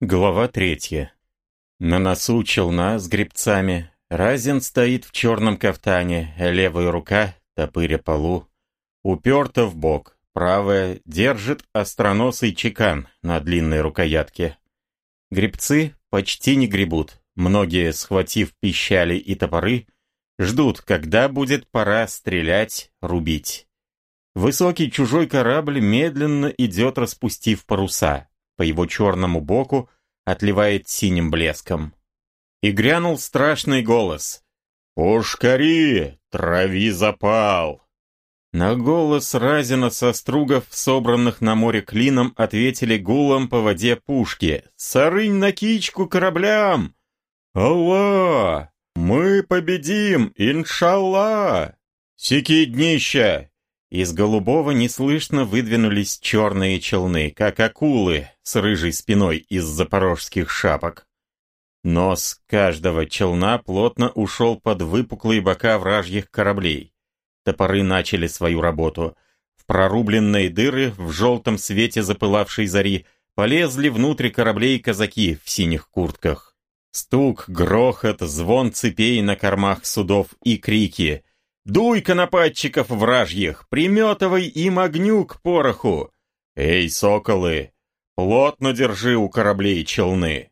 Глава третья. На носу челна с гребцами. Разин стоит в черном кафтане, левая рука, топыря полу, уперта в бок, правая держит остроносый чекан на длинной рукоятке. Гребцы почти не гребут, многие, схватив пищали и топоры, ждут, когда будет пора стрелять, рубить. Высокий чужой корабль медленно идет, распустив паруса по его черному боку отливает синим блеском. И грянул страшный голос. «Пушкари! Трави запал!» На голос Разина со стругов, собранных на море клином, ответили гулом по воде пушки. «Сарынь на кичку кораблям!» «Алла! Мы победим! Иншалла!» «Сики днища! Из голубого неслышно выдвинулись черные челны, как акулы с рыжей спиной из запорожских шапок. Нос каждого челна плотно ушел под выпуклые бока вражьих кораблей. Топоры начали свою работу. В прорубленные дыры в желтом свете запылавшей зари полезли внутрь кораблей казаки в синих куртках. Стук, грохот, звон цепей на кормах судов и крики — Дуй, конопатчиков вражьих, приметывай им огню к пороху. Эй, соколы, плотно держи у кораблей челны.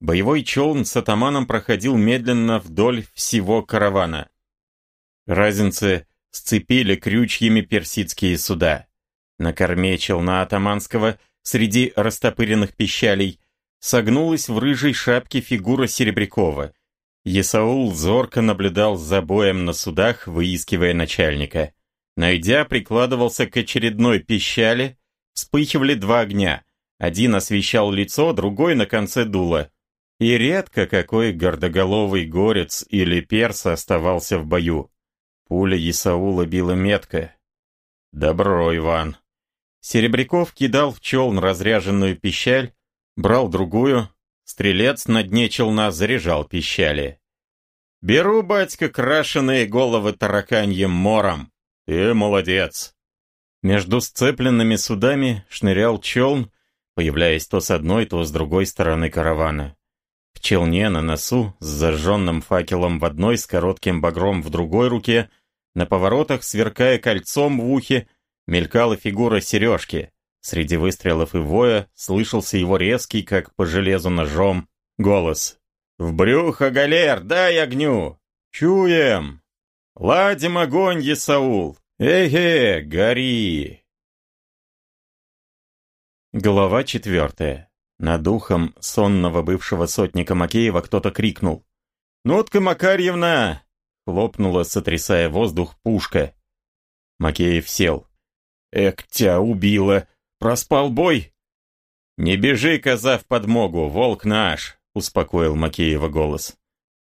Боевой челн с атаманом проходил медленно вдоль всего каравана. Разинцы сцепили крючьями персидские суда. На корме челна атаманского, среди растопыренных пищалей, согнулась в рыжей шапке фигура Серебрякова — Есаул зорко наблюдал за боем на судах, выискивая начальника. Найдя, прикладывался к очередной пищали, вспыхивали два огня. Один освещал лицо, другой на конце дула. И редко какой гордоголовый горец или перс оставался в бою. Пуля Исаула била метко. «Добро, Иван!» Серебряков кидал в челн разряженную пищаль, брал другую, Стрелец на дне челна заряжал пищали. «Беру, батька, крашеные головы тараканьем мором. Ты молодец!» Между сцепленными судами шнырял челн, появляясь то с одной, то с другой стороны каравана. В челне на носу, с зажженным факелом в одной, с коротким багром в другой руке, на поворотах, сверкая кольцом в ухе, мелькала фигура сережки. Среди выстрелов и воя слышался его резкий, как по железу ножом, голос. «В брюхо, галер, дай огню! Чуем! Ладим огонь, Есаул! Эге, гори!» Глава четвертая. Над ухом сонного бывшего сотника Макеева кто-то крикнул. «Нотка Макарьевна!» — хлопнула, сотрясая воздух, пушка. Макеев сел. «Эк, тя убила!» Проспал бой?» «Не бежи, коза, в подмогу, волк наш!» — успокоил Макеева голос.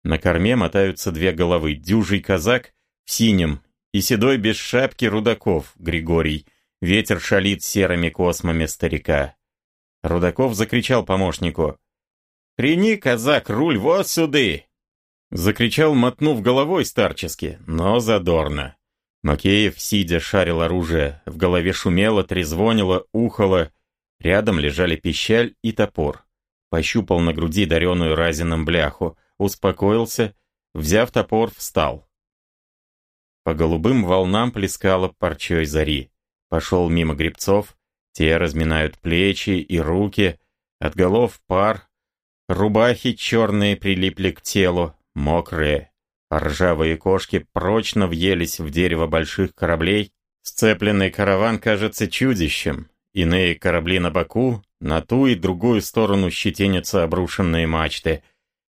На корме мотаются две головы, дюжий казак в синем и седой без шапки Рудаков, Григорий. Ветер шалит серыми космами старика. Рудаков закричал помощнику. «Прини, казак, руль, вот сюды!» Закричал, мотнув головой старчески, но задорно. Макеев, сидя, шарил оружие, в голове шумело, трезвонило, ухало. Рядом лежали пищаль и топор. Пощупал на груди дареную разином бляху, успокоился, взяв топор, встал. По голубым волнам плескало парчой зари. Пошел мимо грибцов, те разминают плечи и руки, от голов пар. Рубахи черные прилипли к телу, мокрые, Ржавые кошки прочно въелись в дерево больших кораблей. Сцепленный караван кажется чудищем. Иные корабли на боку, на ту и другую сторону щетинятся обрушенные мачты.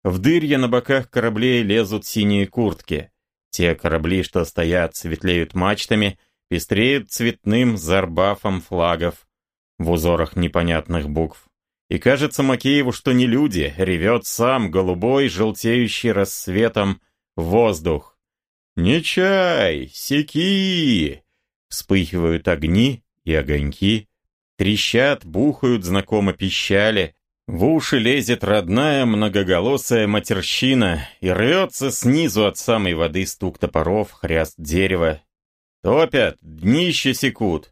В дырья на боках кораблей лезут синие куртки. Те корабли, что стоят, светлеют мачтами, пестреют цветным зарбафом флагов в узорах непонятных букв. И кажется Макееву, что не люди, ревет сам голубой, желтеющий рассветом воздух. «Не чай! Секи!» Вспыхивают огни и огоньки, трещат, бухают знакомо пищали, в уши лезет родная многоголосая матерщина и рвется снизу от самой воды стук топоров, хряст дерева. Топят, днище секут.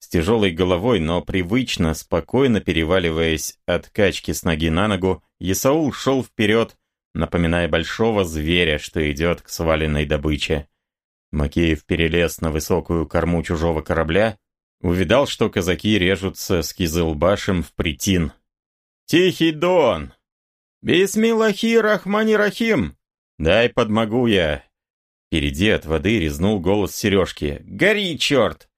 С тяжелой головой, но привычно, спокойно переваливаясь от качки с ноги на ногу, Исаул шел вперед, напоминая большого зверя, что идет к сваленной добыче. Макеев перелез на высокую корму чужого корабля, увидал, что казаки режутся с Кизылбашем в притин. «Тихий Дон! Бисмиллахи рахмани рахим! Дай подмогу я!» Впереди от воды резнул голос Сережки. «Гори, черт!»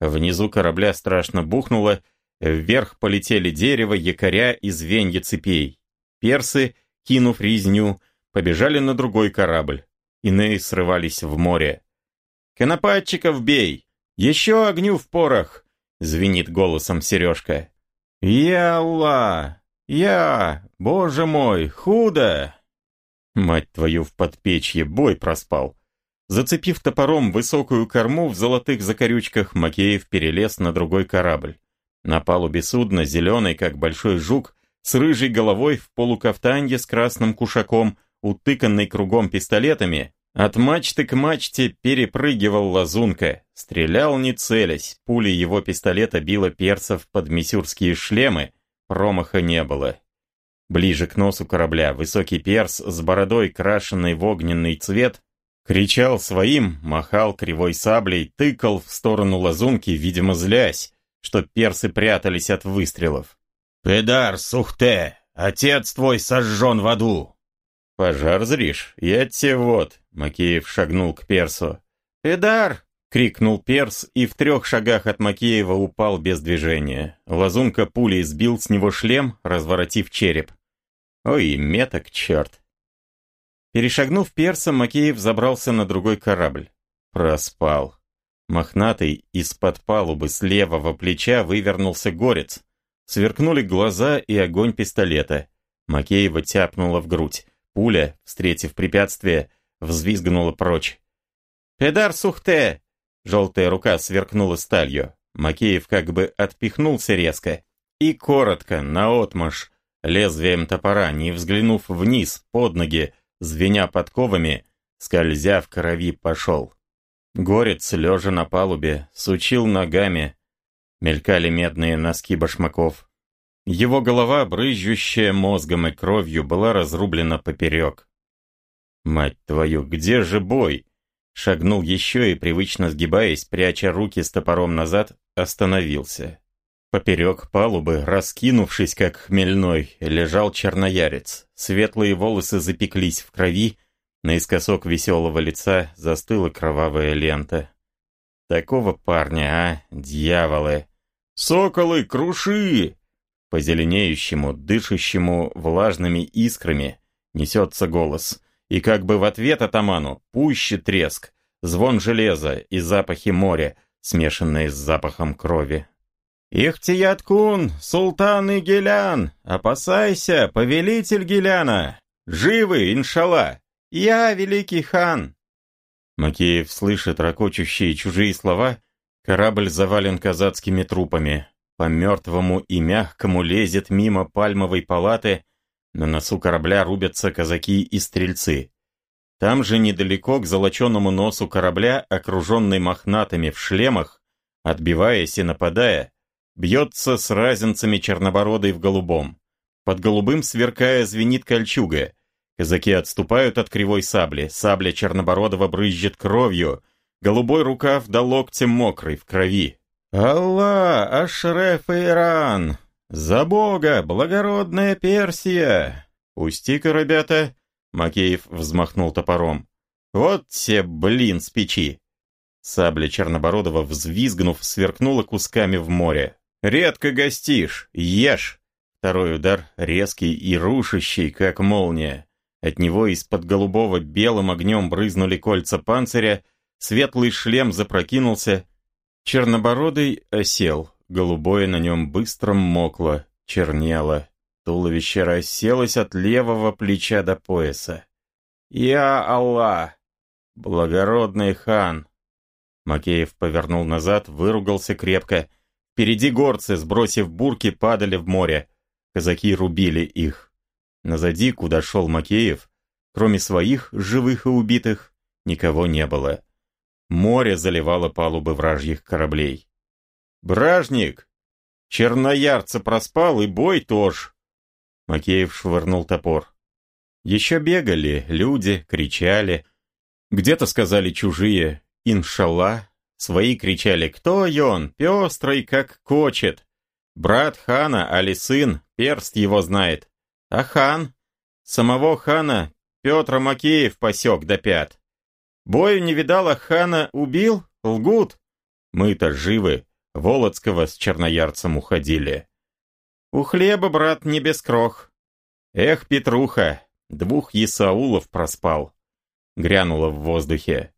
Внизу корабля страшно бухнуло, вверх полетели дерево, якоря и звенья цепей. Персы, кинув резню, побежали на другой корабль. Иные срывались в море. «Конопатчиков бей! Еще огню в порох!» — звенит голосом Сережка. «Я Аллах! Я! Боже мой! Худо!» Мать твою в подпечье, бой проспал. Зацепив топором высокую корму в золотых закорючках, Макеев перелез на другой корабль. На палубе судна, зеленый, как большой жук, с рыжей головой в полукафтанье с красным кушаком, утыканный кругом пистолетами, от мачты к мачте перепрыгивал лазунка, стрелял не целясь, пули его пистолета била перцев под мисюрские шлемы, промаха не было. Ближе к носу корабля высокий перс с бородой, крашенной в огненный цвет, кричал своим, махал кривой саблей, тыкал в сторону лазунки, видимо, злясь, что персы прятались от выстрелов. «Педар, сухте! Отец твой сожжен в аду!» «Пожар зришь? Я тебе вот!» Макеев шагнул к персу. «Педар!» — крикнул перс и в трех шагах от Макеева упал без движения. Лазунка пулей сбил с него шлем, разворотив череп. Ой, меток, черт. Перешагнув перса, Макеев забрался на другой корабль. Проспал. Мохнатый из-под палубы с левого плеча вывернулся горец. Сверкнули глаза и огонь пистолета. Макеева тяпнула в грудь. Пуля, встретив препятствие, взвизгнула прочь. «Педар сухте!» Желтая рука сверкнула сталью. Макеев как бы отпихнулся резко. И коротко, наотмашь, лезвием топора, не взглянув вниз, под ноги, звеня подковами, скользя в крови, пошел. Горец, лежа на палубе, сучил ногами. Мелькали медные носки башмаков. Его голова, брызжущая мозгом и кровью, была разрублена поперек. «Мать твою, где же бой?» Шагнул еще и, привычно сгибаясь, пряча руки с топором назад, остановился. Поперек палубы, раскинувшись как хмельной, лежал черноярец. Светлые волосы запеклись в крови, наискосок веселого лица застыла кровавая лента. Такого парня, а, дьяволы! «Соколы, круши!» По зеленеющему, дышащему влажными искрами несется голос. И как бы в ответ атаману пуще треск, звон железа и запахи моря, смешанные с запахом крови. «Ихтияткун, султан и Гелян, опасайся, повелитель Геляна! Живы, иншалла! Я великий хан!» Макеев слышит ракочущие чужие слова, корабль завален казацкими трупами. По мертвому и мягкому лезет мимо пальмовой палаты, на носу корабля рубятся казаки и стрельцы. Там же недалеко к золоченому носу корабля, окруженный мохнатыми в шлемах, отбиваясь и нападая, бьется с разинцами чернобородой в голубом. Под голубым сверкая звенит кольчуга. Казаки отступают от кривой сабли, сабля чернобородого брызжет кровью, голубой рукав до локтя мокрый в крови. «Аллах, Ашреф Иран! За Бога, благородная Персия!» «Пусти-ка, ребята!» Макеев взмахнул топором. «Вот те, блин, с печи!» Сабля Чернобородова, взвизгнув, сверкнула кусками в море. «Редко гостишь, ешь!» Второй удар, резкий и рушащий, как молния. От него из-под голубого белым огнем брызнули кольца панциря, светлый шлем запрокинулся, Чернобородый осел, голубое на нем быстро мокло, чернело. Туловище расселось от левого плеча до пояса. «Я Аллах! Благородный хан!» Макеев повернул назад, выругался крепко. Впереди горцы, сбросив бурки, падали в море. Казаки рубили их. Назади, куда шел Макеев, кроме своих, живых и убитых, никого не было. Море заливало палубы вражьих кораблей. Бражник! Черноярца проспал, и бой тоже!» Макеев швырнул топор. Еще бегали люди, кричали. Где-то сказали чужие «Иншалла». Свои кричали «Кто он? Пестрый, как кочет!» Брат хана, али сын, перст его знает. А хан? Самого хана Петра Макеев посек до пят. Бою не видала хана, убил? Лгут? Мы-то живы. Володского с черноярцем уходили. У хлеба, брат, не без крох. Эх, Петруха, двух Исаулов проспал. Грянуло в воздухе.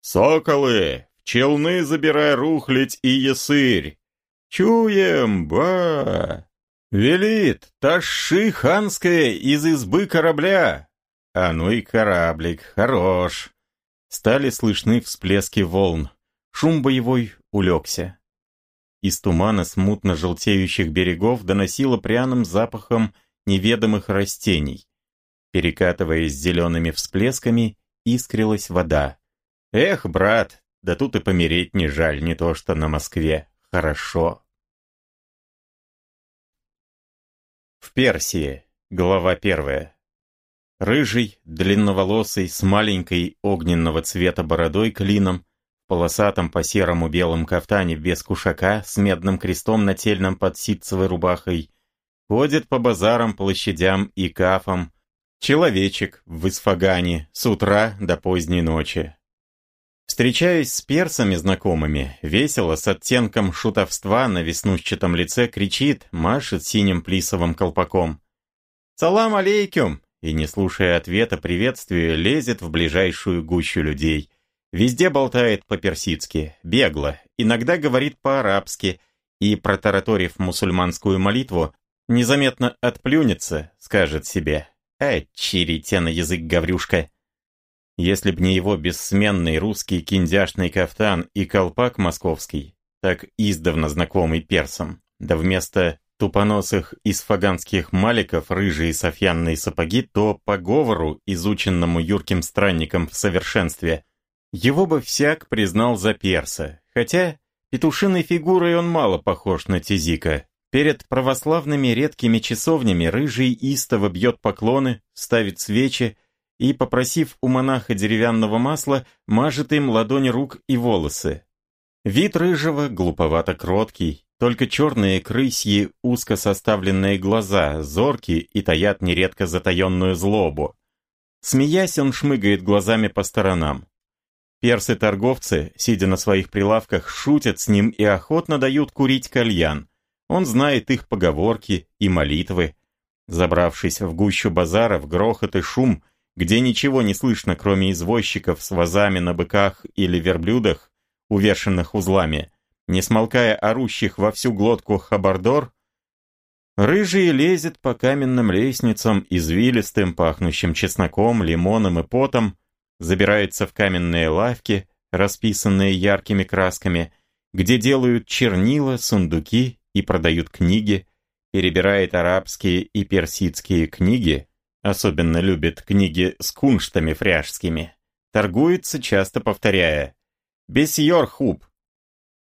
Соколы, в челны забирай рухлядь и ясырь. Чуем, ба! Велит, таши ханская из избы корабля. А ну и кораблик, хорош. Стали слышны всплески волн. Шум боевой улегся. Из тумана смутно желтеющих берегов доносило пряным запахом неведомых растений. Перекатываясь зелеными всплесками, искрилась вода. Эх, брат, да тут и помереть не жаль, не то что на Москве. Хорошо. В Персии. Глава первая. Рыжий, длинноволосый, с маленькой огненного цвета бородой клином, полосатом по серому белым кафтане без кушака, с медным крестом нательным под ситцевой рубахой, ходит по базарам, площадям и кафам, человечек в Исфагане с утра до поздней ночи. Встречаясь с персами знакомыми, весело, с оттенком шутовства на веснущатом лице кричит, машет синим плисовым колпаком. «Салам алейкум!» И, не слушая ответа приветствия, лезет в ближайшую гущу людей – Везде болтает по-персидски, бегло, иногда говорит по-арабски и, протараторив мусульманскую молитву, незаметно отплюнется, скажет себе «Ай, чирите на язык Гаврюшка!» Если б не его бессменный русский киндяшный кафтан и колпак московский, так издавна знакомый персам, да вместо тупоносых исфаганских маликов рыжие софьянные сапоги, то по говору, изученному юрким странником в совершенстве – его бы всяк признал за перса, хотя петушиной фигурой он мало похож на Тизика. Перед православными редкими часовнями рыжий истово бьет поклоны, ставит свечи и, попросив у монаха деревянного масла, мажет им ладони рук и волосы. Вид рыжего глуповато кроткий, только черные крысьи, узко составленные глаза, зоркие и таят нередко затаенную злобу. Смеясь, он шмыгает глазами по сторонам. Персы-торговцы, сидя на своих прилавках, шутят с ним и охотно дают курить кальян. Он знает их поговорки и молитвы. Забравшись в гущу базара, в грохот и шум, где ничего не слышно, кроме извозчиков с вазами на быках или верблюдах, увешанных узлами, не смолкая орущих во всю глотку хабардор, рыжий лезет по каменным лестницам, извилистым, пахнущим чесноком, лимоном и потом, забирается в каменные лавки, расписанные яркими красками, где делают чернила, сундуки и продают книги, перебирает арабские и персидские книги, особенно любит книги с кунштами фряжскими, торгуется, часто повторяя «Бесьор хуб».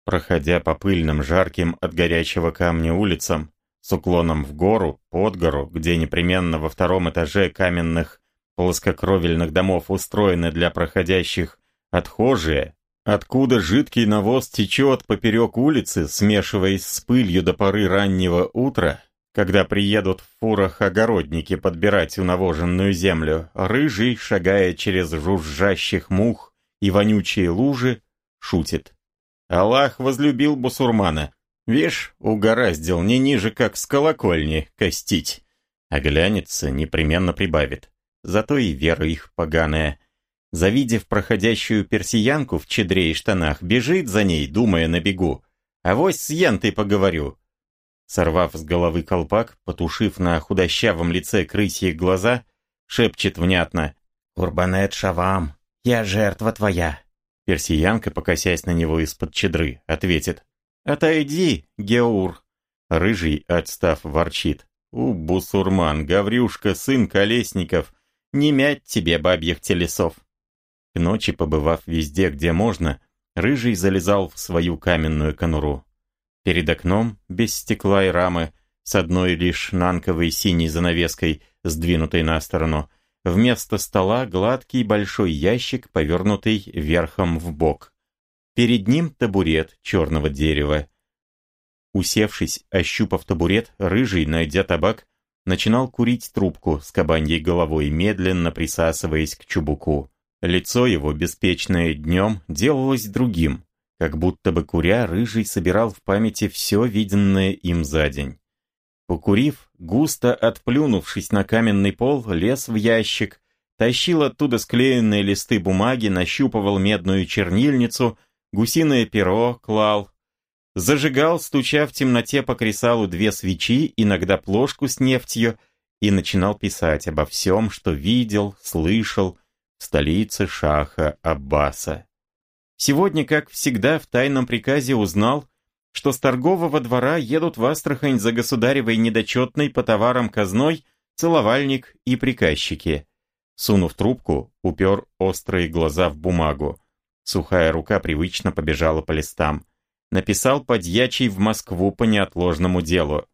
Проходя по пыльным, жарким от горячего камня улицам, с уклоном в гору, под гору, где непременно во втором этаже каменных плоскокровельных домов устроены для проходящих отхожие, откуда жидкий навоз течет поперек улицы, смешиваясь с пылью до поры раннего утра, когда приедут в фурах огородники подбирать унавоженную землю, рыжий, шагая через жужжащих мух и вонючие лужи, шутит. Аллах возлюбил бусурмана. Вишь, угораздил не ниже, как с колокольни, костить. Оглянется, непременно прибавит зато и вера их поганая. Завидев проходящую персиянку в чедре и штанах, бежит за ней, думая на бегу. «Авось с Янтой поговорю». Сорвав с головы колпак, потушив на худощавом лице крысьи глаза, шепчет внятно «Урбанет Шавам, я жертва твоя». Персиянка, покосясь на него из-под чедры, ответит «Отойди, Геур». Рыжий, отстав, ворчит «У, бусурман, Гаврюшка, сын Колесников, не мять тебе бабьих телесов. К ночи, побывав везде, где можно, Рыжий залезал в свою каменную конуру. Перед окном, без стекла и рамы, с одной лишь нанковой синей занавеской, сдвинутой на сторону, вместо стола гладкий большой ящик, повернутый верхом в бок. Перед ним табурет черного дерева. Усевшись, ощупав табурет, рыжий, найдя табак, начинал курить трубку с кабаньей головой, медленно присасываясь к чубуку. Лицо его, беспечное днем, делалось другим, как будто бы куря, рыжий собирал в памяти все виденное им за день. Покурив, густо отплюнувшись на каменный пол, лез в ящик, тащил оттуда склеенные листы бумаги, нащупывал медную чернильницу, гусиное перо клал, зажигал, стуча в темноте по кресалу две свечи, иногда плошку с нефтью, и начинал писать обо всем, что видел, слышал в столице Шаха Аббаса. Сегодня, как всегда, в тайном приказе узнал, что с торгового двора едут в Астрахань за государевой недочетной по товарам казной целовальник и приказчики. Сунув трубку, упер острые глаза в бумагу. Сухая рука привычно побежала по листам написал подьячий в Москву по неотложному делу.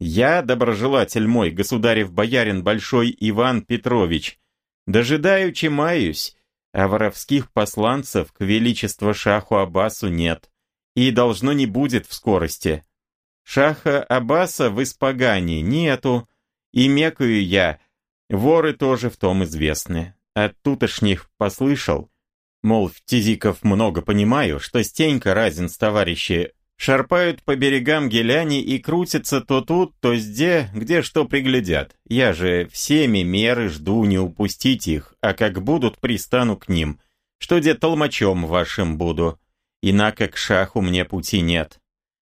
«Я, доброжелатель мой, государев боярин Большой Иван Петрович, дожидаючи маюсь, а воровских посланцев к величеству шаху Аббасу нет, и должно не будет в скорости. Шаха Аббаса в Испагане нету, и мекаю я, воры тоже в том известны. От тутошних послышал, Мол, в Тизиков много понимаю, что Стенька разин с товарищи шарпают по берегам геляни и крутятся то тут, то сде, где что приглядят. Я же всеми меры жду не упустить их, а как будут, пристану к ним, что где толмачом вашим буду. Инако к шаху мне пути нет.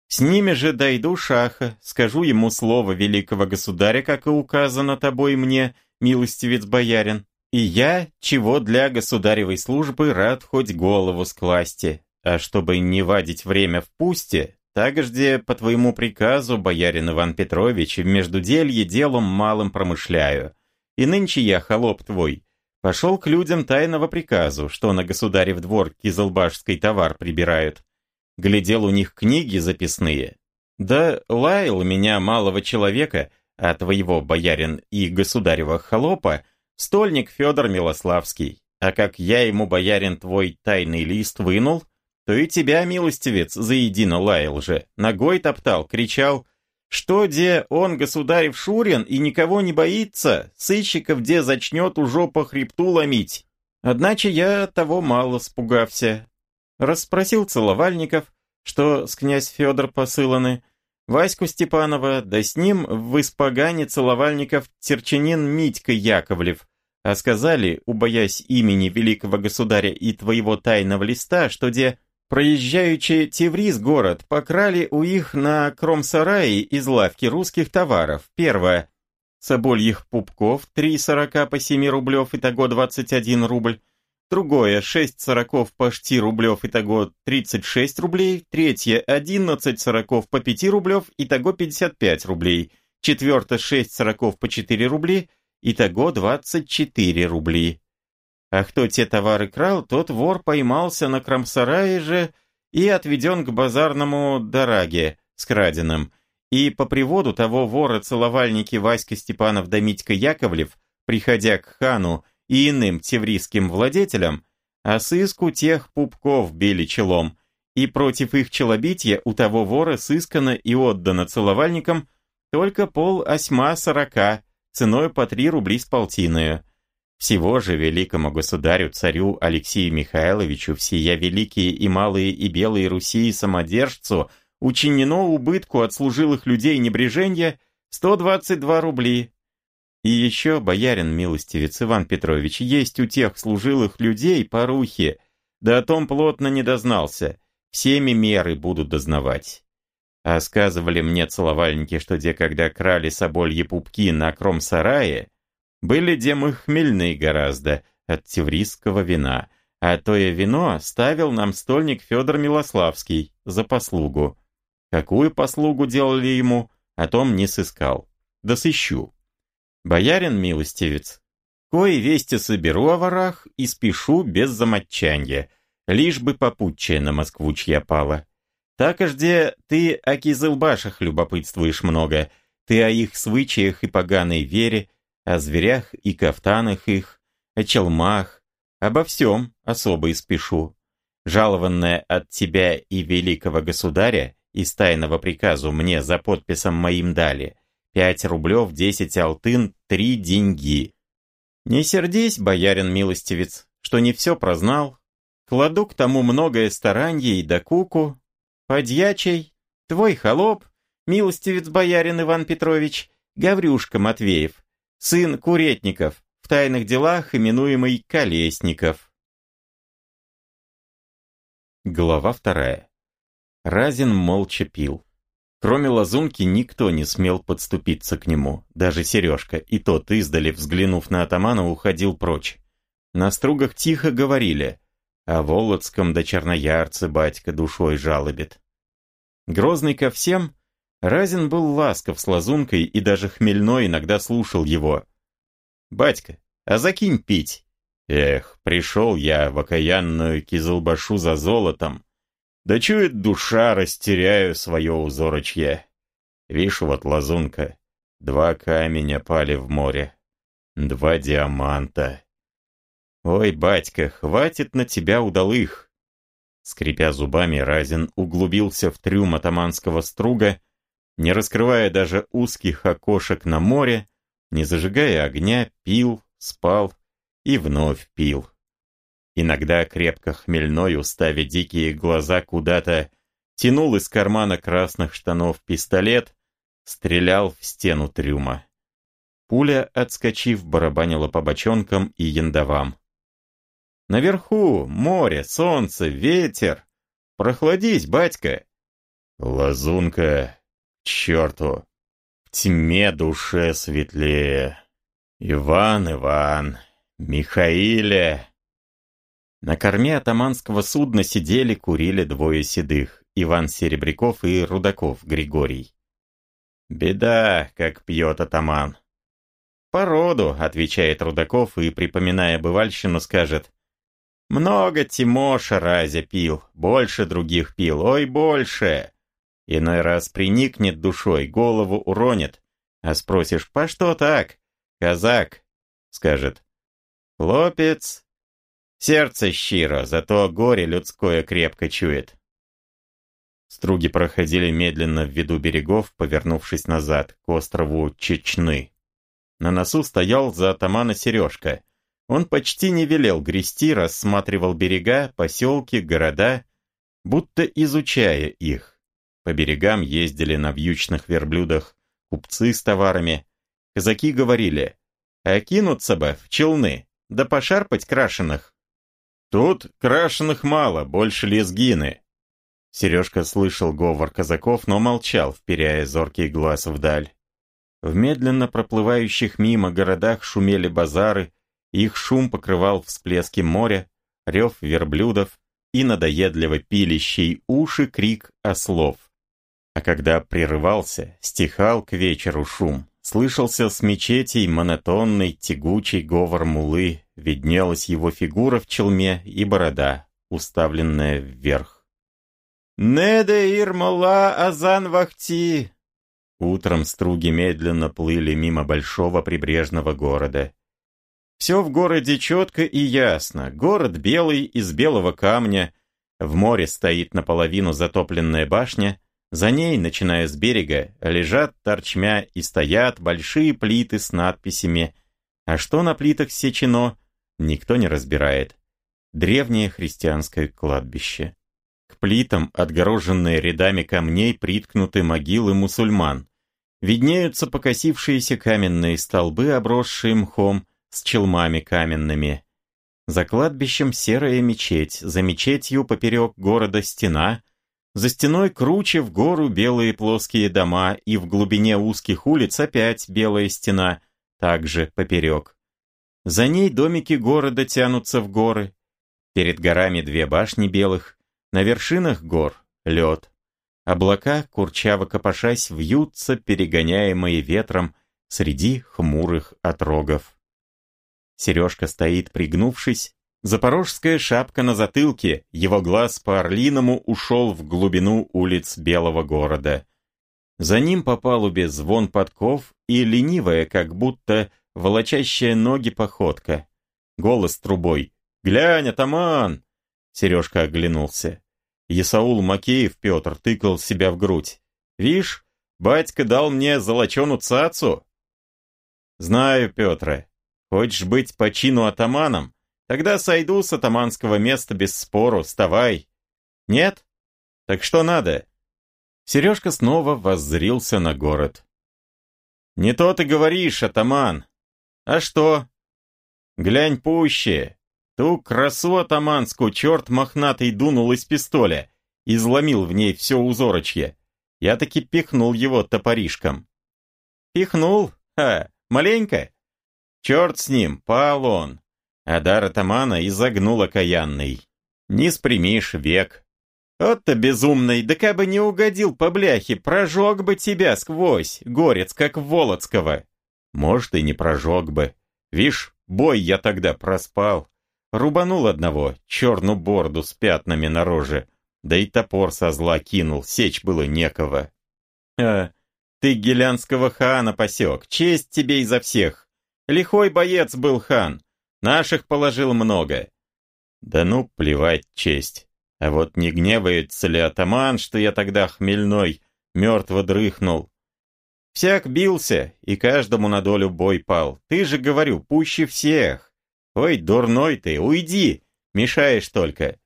С ними же дойду шаха, скажу ему слово великого государя, как и указано тобой мне, милостивец боярин. И я, чего для государевой службы, рад хоть голову скласти. А чтобы не вадить время в пусте, такожде по твоему приказу, боярин Иван Петрович, в междуделье делом малым промышляю. И нынче я, холоп твой, пошел к людям тайного приказу, что на государев двор кизылбашский товар прибирают. Глядел у них книги записные. Да лаял меня малого человека, а твоего, боярин, и государева холопа, Стольник Федор Милославский. А как я ему, боярин, твой тайный лист вынул, то и тебя, милостивец, заедино лаял же, ногой топтал, кричал, что где он, государев Шурин, и никого не боится, сыщиков где зачнет уже по хребту ломить. Одначе я того мало спугався. Расспросил целовальников, что с князь Федор посыланы, Ваську Степанова, да с ним в испогане целовальников Терчанин Митька Яковлев, а сказали, убоясь имени великого государя и твоего тайного листа, что де проезжаючи Тевриз город, покрали у их на кромсарае из лавки русских товаров. Первое. Собольих пупков, три сорока по семи рублев, итого двадцать один рубль. Другое, шесть сороков по шти рублев, итого тридцать шесть рублей. Третье, одиннадцать сороков по пяти рублев, итого пятьдесят пять рублей. Четвертое, шесть сороков по четыре рублей, Итого 24 рубли. А кто те товары крал, тот вор поймался на крамсарае же и отведен к базарному дороге с краденым. И по приводу того вора целовальники Васька Степанов да Митька Яковлев, приходя к хану и иным теврийским владетелям, а сыску тех пупков били челом, и против их челобития у того вора сыскано и отдано целовальникам только пол осьма сорока, ценой по 3 рубли с полтиною. Всего же великому государю-царю Алексею Михайловичу, всея великие и малые и белые Руси и самодержцу, учинено убытку от служилых людей небрежения 122 рубли. И еще, боярин милостивец Иван Петрович, есть у тех служилых людей порухи, да о том плотно не дознался, всеми меры будут дознавать. А сказывали мне целовальники, что где когда крали собольи пупки на кром-сарае, были где мы хмельные гораздо от теврийского вина, а тое вино ставил нам стольник Федор Милославский за послугу. Какую послугу делали ему, о том не сыскал. Да сыщу. Боярин милостивец, кое вести соберу о ворах и спешу без замочанья, лишь бы попутчая на Москву чья пала. Такожде ты о кизылбашах любопытствуешь много, ты о их свычаях и поганой вере, о зверях и кафтанах их, о челмах, обо всем особо испешу. Жалованное от тебя и великого государя из тайного приказу мне за подписом моим дали. Пять рублев, десять алтын, три деньги. Не сердись, боярин милостивец, что не все прознал. Кладу к тому многое старанье и да куку. Подьячий, твой холоп, милостивец боярин Иван Петрович, Гаврюшка Матвеев, сын Куретников, в тайных делах именуемый Колесников. Глава вторая. Разин молча пил. Кроме лазунки, никто не смел подступиться к нему, даже Сережка, и тот, издали, взглянув на атамана, уходил прочь. На стругах тихо говорили, а Володском до черноярца батька душой жалобит. Грозный ко всем, Разин был ласков с лазункой и даже хмельной иногда слушал его. «Батька, а закинь пить!» Эх, пришел я в окаянную кизылбашу за золотом, да чует душа, растеряю свое узорочье. Вишь, вот лазунка, два камня пали в море, два диаманта. Ой, батька, хватит на тебя удалых. Скрипя зубами, Разин углубился в трюм атаманского струга, не раскрывая даже узких окошек на море, не зажигая огня, пил, спал и вновь пил. Иногда крепко хмельной, уставя дикие глаза куда-то, тянул из кармана красных штанов пистолет, стрелял в стену трюма. Пуля, отскочив, барабанила по бочонкам и яндовам. «Наверху море, солнце, ветер! Прохладись, батька!» «Лазунка, черту! В тьме душе светлее! Иван, Иван, Михаиле!» На корме атаманского судна сидели, курили двое седых, Иван Серебряков и Рудаков Григорий. «Беда, как пьет атаман». «Породу», — отвечает Рудаков и, припоминая бывальщину, скажет. «Много Тимоша Разя пил, больше других пил, ой, больше». Иной раз приникнет душой, голову уронит, а спросишь, по что так? Казак, скажет. Хлопец, Сердце щиро, зато горе людское крепко чует. Струги проходили медленно в виду берегов, повернувшись назад, к острову Чечны. На носу стоял за атамана Сережка. Он почти не велел грести, рассматривал берега, поселки, города, будто изучая их. По берегам ездили на вьючных верблюдах купцы с товарами. Казаки говорили, а кинуться бы в челны, да пошарпать крашеных. Тут крашеных мало, больше лезгины. Сережка слышал говор казаков, но молчал, вперяя зоркий глаз вдаль. В медленно проплывающих мимо городах шумели базары, их шум покрывал всплески моря, рев верблюдов и надоедливо пилищий уши крик ослов. А когда прерывался, стихал к вечеру шум. Слышался с мечетей монотонный тягучий говор мулы, виднелась его фигура в челме и борода, уставленная вверх. «Неде ирмала азан вахти!» Утром струги медленно плыли мимо большого прибрежного города. Все в городе четко и ясно. Город белый, из белого камня. В море стоит наполовину затопленная башня, за ней, начиная с берега, лежат торчмя и стоят большие плиты с надписями. А что на плитах сечено, никто не разбирает. Древнее христианское кладбище. К плитам, отгороженные рядами камней, приткнуты могилы мусульман. Виднеются покосившиеся каменные столбы, обросшие мхом, с челмами каменными. За кладбищем серая мечеть, за мечетью поперек города стена, за стеной круче в гору белые плоские дома, и в глубине узких улиц опять белая стена, также поперек. За ней домики города тянутся в горы. Перед горами две башни белых, на вершинах гор — лед. Облака, курчаво копошась, вьются, перегоняемые ветром, среди хмурых отрогов. Сережка стоит, пригнувшись, Запорожская шапка на затылке, его глаз по-орлиному ушел в глубину улиц белого города. За ним по палубе звон подков и ленивая, как будто волочащая ноги походка. Голос трубой. «Глянь, атаман!» Сережка оглянулся. Исаул Макеев Петр тыкал себя в грудь. «Вишь, батька дал мне золочену цацу?» «Знаю, Петра. Хочешь быть по чину атаманом? Тогда сойду с атаманского места без спору, вставай. Нет? Так что надо?» Сережка снова воззрился на город. «Не то ты говоришь, атаман. А что? Глянь пуще. Ту красу атаманскую черт мохнатый дунул из пистоля, и изломил в ней все узорочье. Я таки пихнул его топоришком. Пихнул? Ха, маленько? Черт с ним, пал он. А дар атамана изогнул окаянный. Не спрямишь век. Вот-то безумный, да кабы не угодил по бляхе, прожег бы тебя сквозь, горец, как Волоцкого. Может, и не прожег бы. Вишь, бой я тогда проспал. Рубанул одного, черную борду с пятнами на роже, да и топор со зла кинул, сечь было некого. А, ты гелянского хана посек, честь тебе изо всех. Лихой боец был хан, наших положил много. Да ну, плевать честь. А вот не гневается ли атаман, что я тогда хмельной, мертво дрыхнул? Всяк бился, и каждому на долю бой пал. Ты же, говорю, пуще всех. Ой, дурной ты, уйди, мешаешь только.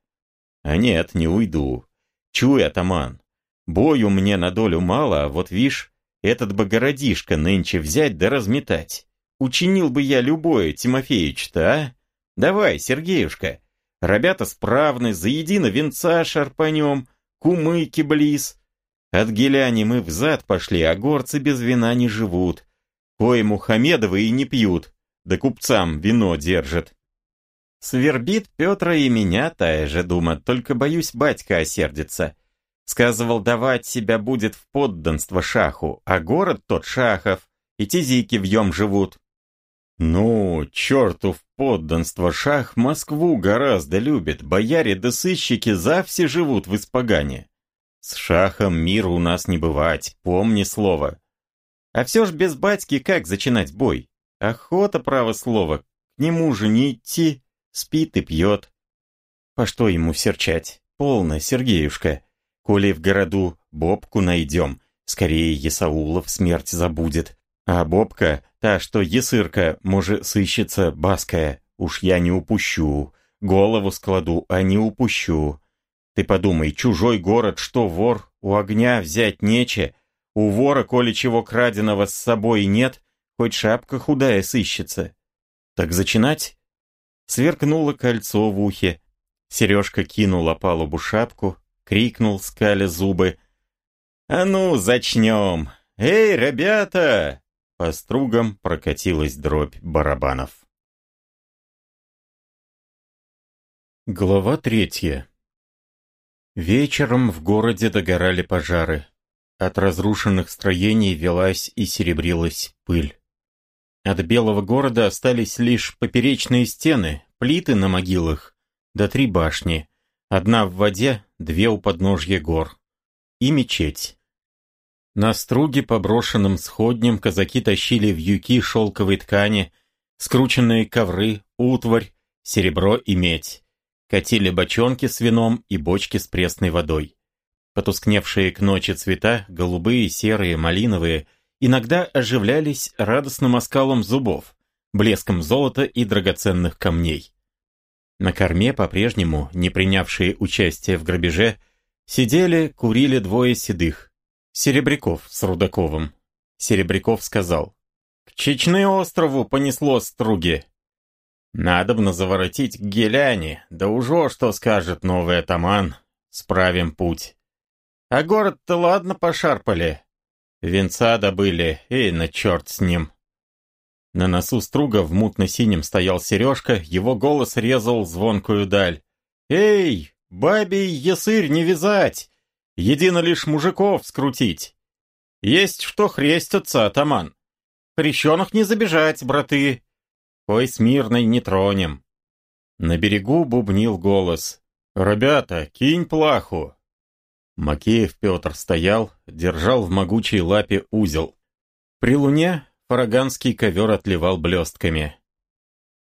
А нет, не уйду. Чуй, атаман, бою мне на долю мало, а вот вишь, этот бы городишко нынче взять да разметать. Учинил бы я любое, Тимофеич-то, а? Давай, Сергеюшка, Ребята справны, заедино венца шарпанем, кумыки близ. От геляни мы взад пошли, а горцы без вина не живут. Кое Мухамедовы и не пьют, да купцам вино держат. Свербит Петра и меня тая же дума, только боюсь, батька осердится. Сказывал, давать себя будет в подданство шаху, а город тот шахов, и тизики в нем живут. Ну, черту в подданство шах Москву гораздо любит, бояре да сыщики завсе живут в испогане. С шахом мира у нас не бывать, помни слово. А все ж без батьки как зачинать бой? Охота, право слово, к нему же не идти, спит и пьет. По что ему серчать? Полно, Сергеюшка. Коли в городу Бобку найдем, скорее Есаулов смерть забудет. А Бобка Та, что есырка, может, сыщется баская. Уж я не упущу. Голову складу, а не упущу. Ты подумай, чужой город, что вор, у огня взять нече. У вора, коли чего краденого с собой нет, хоть шапка худая сыщется. Так зачинать? Сверкнуло кольцо в ухе. Сережка кинул палубу шапку, крикнул, скаля зубы. «А ну, зачнем! Эй, ребята!» По стругам прокатилась дробь барабанов. Глава третья. Вечером в городе догорали пожары. От разрушенных строений велась и серебрилась пыль. От белого города остались лишь поперечные стены, плиты на могилах, да три башни. Одна в воде, две у подножья гор. И мечеть. На струге по брошенным сходням казаки тащили в юки шелковой ткани, скрученные ковры, утварь, серебро и медь. Катили бочонки с вином и бочки с пресной водой. Потускневшие к ночи цвета, голубые, серые, малиновые, иногда оживлялись радостным оскалом зубов, блеском золота и драгоценных камней. На корме по-прежнему, не принявшие участие в грабеже, сидели, курили двое седых, Серебряков с Рудаковым. Серебряков сказал. «К Чечны острову понесло струги. Надобно заворотить к Геляне, да уже что скажет новый атаман. Справим путь. А город-то ладно пошарпали. Венца добыли, и на черт с ним». На носу струга в мутно-синем стоял Сережка, его голос резал звонкую даль. «Эй, бабий ясырь не вязать! Едино лишь мужиков скрутить. Есть что хрестятся, атаман. Хрещеных не забежать, браты. Ой, смирной не тронем. На берегу бубнил голос. «Ребята, кинь плаху!» Макеев Петр стоял, держал в могучей лапе узел. При луне фараганский ковер отливал блестками.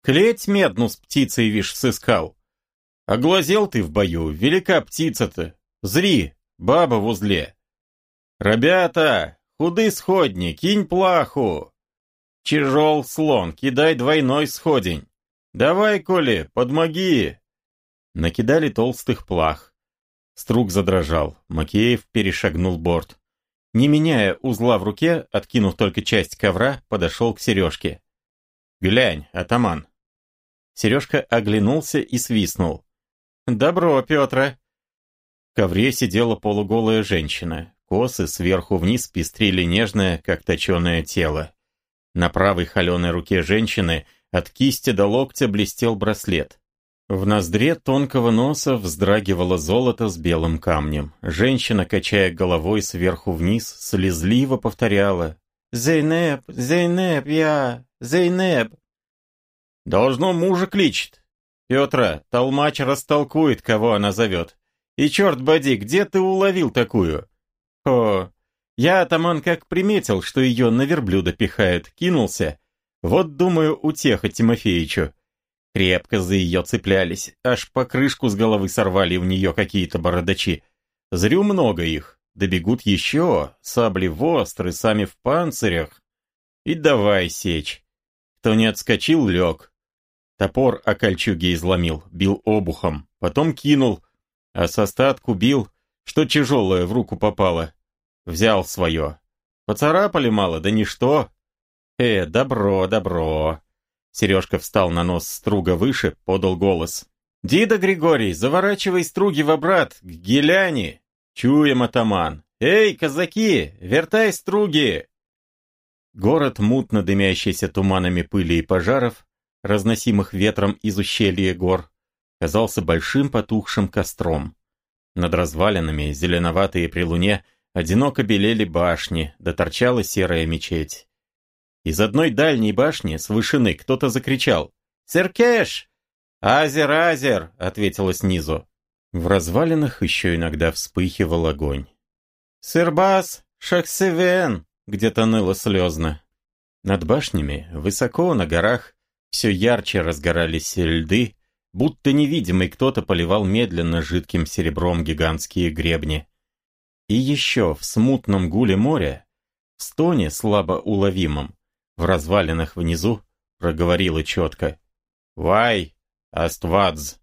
«Клеть медну с птицей, вишь, сыскал. Оглазел ты в бою, велика птица-то. Зри, баба в узле. Ребята, худы сходни, кинь плаху. Чижол слон, кидай двойной сходень. Давай, Коли, подмоги!» Накидали толстых плах. Струк задрожал. Макеев перешагнул борт. Не меняя узла в руке, откинув только часть ковра, подошел к Сережке. «Глянь, атаман!» Сережка оглянулся и свистнул. «Добро, Петра!» Ковре сидела полуголая женщина. Косы сверху вниз пестрили нежное, как точеное тело. На правой холеной руке женщины от кисти до локтя блестел браслет. В ноздре тонкого носа вздрагивало золото с белым камнем. Женщина, качая головой сверху вниз, слезливо повторяла «Зейнеп, Зейнеп, я, Зейнеп». «Должно мужа кличет. Петра, толмач растолкует, кого она зовет. И черт боди, где ты уловил такую?» «О, я, атаман, как приметил, что ее на верблюда пихают, кинулся. Вот, думаю, утеха Тимофеичу. Крепко за ее цеплялись, аж покрышку с головы сорвали у нее какие-то бородачи. Зрю много их, добегут еще, сабли востры, сами в панцирях. И давай сечь. Кто не отскочил, лег. Топор о кольчуге изломил, бил обухом, потом кинул, а с остатку бил, что тяжелое в руку попало. Взял свое. Поцарапали мало, да ничто. Э, добро, добро. Сережка встал на нос струга выше, подал голос. «Дида Григорий, заворачивай струги в обрат, к Геляне! Чуем, атаман! Эй, казаки, вертай струги!» Город, мутно дымящийся туманами пыли и пожаров, разносимых ветром из ущелья гор, казался большим потухшим костром. Над развалинами, зеленоватые при луне, одиноко белели башни, да серая мечеть. Из одной дальней башни с вышины кто-то закричал «Серкеш!» «Азер, азер!» — ответила снизу. В развалинах еще иногда вспыхивал огонь. «Сырбас! Шахсевен!» — где-то ныло слезно. Над башнями, высоко на горах, все ярче разгорались льды, будто невидимый кто-то поливал медленно жидким серебром гигантские гребни. И еще в смутном гуле моря, в стоне слабо уловимом, в развалинах внизу проговорила четко. «Вай, Аствадз!»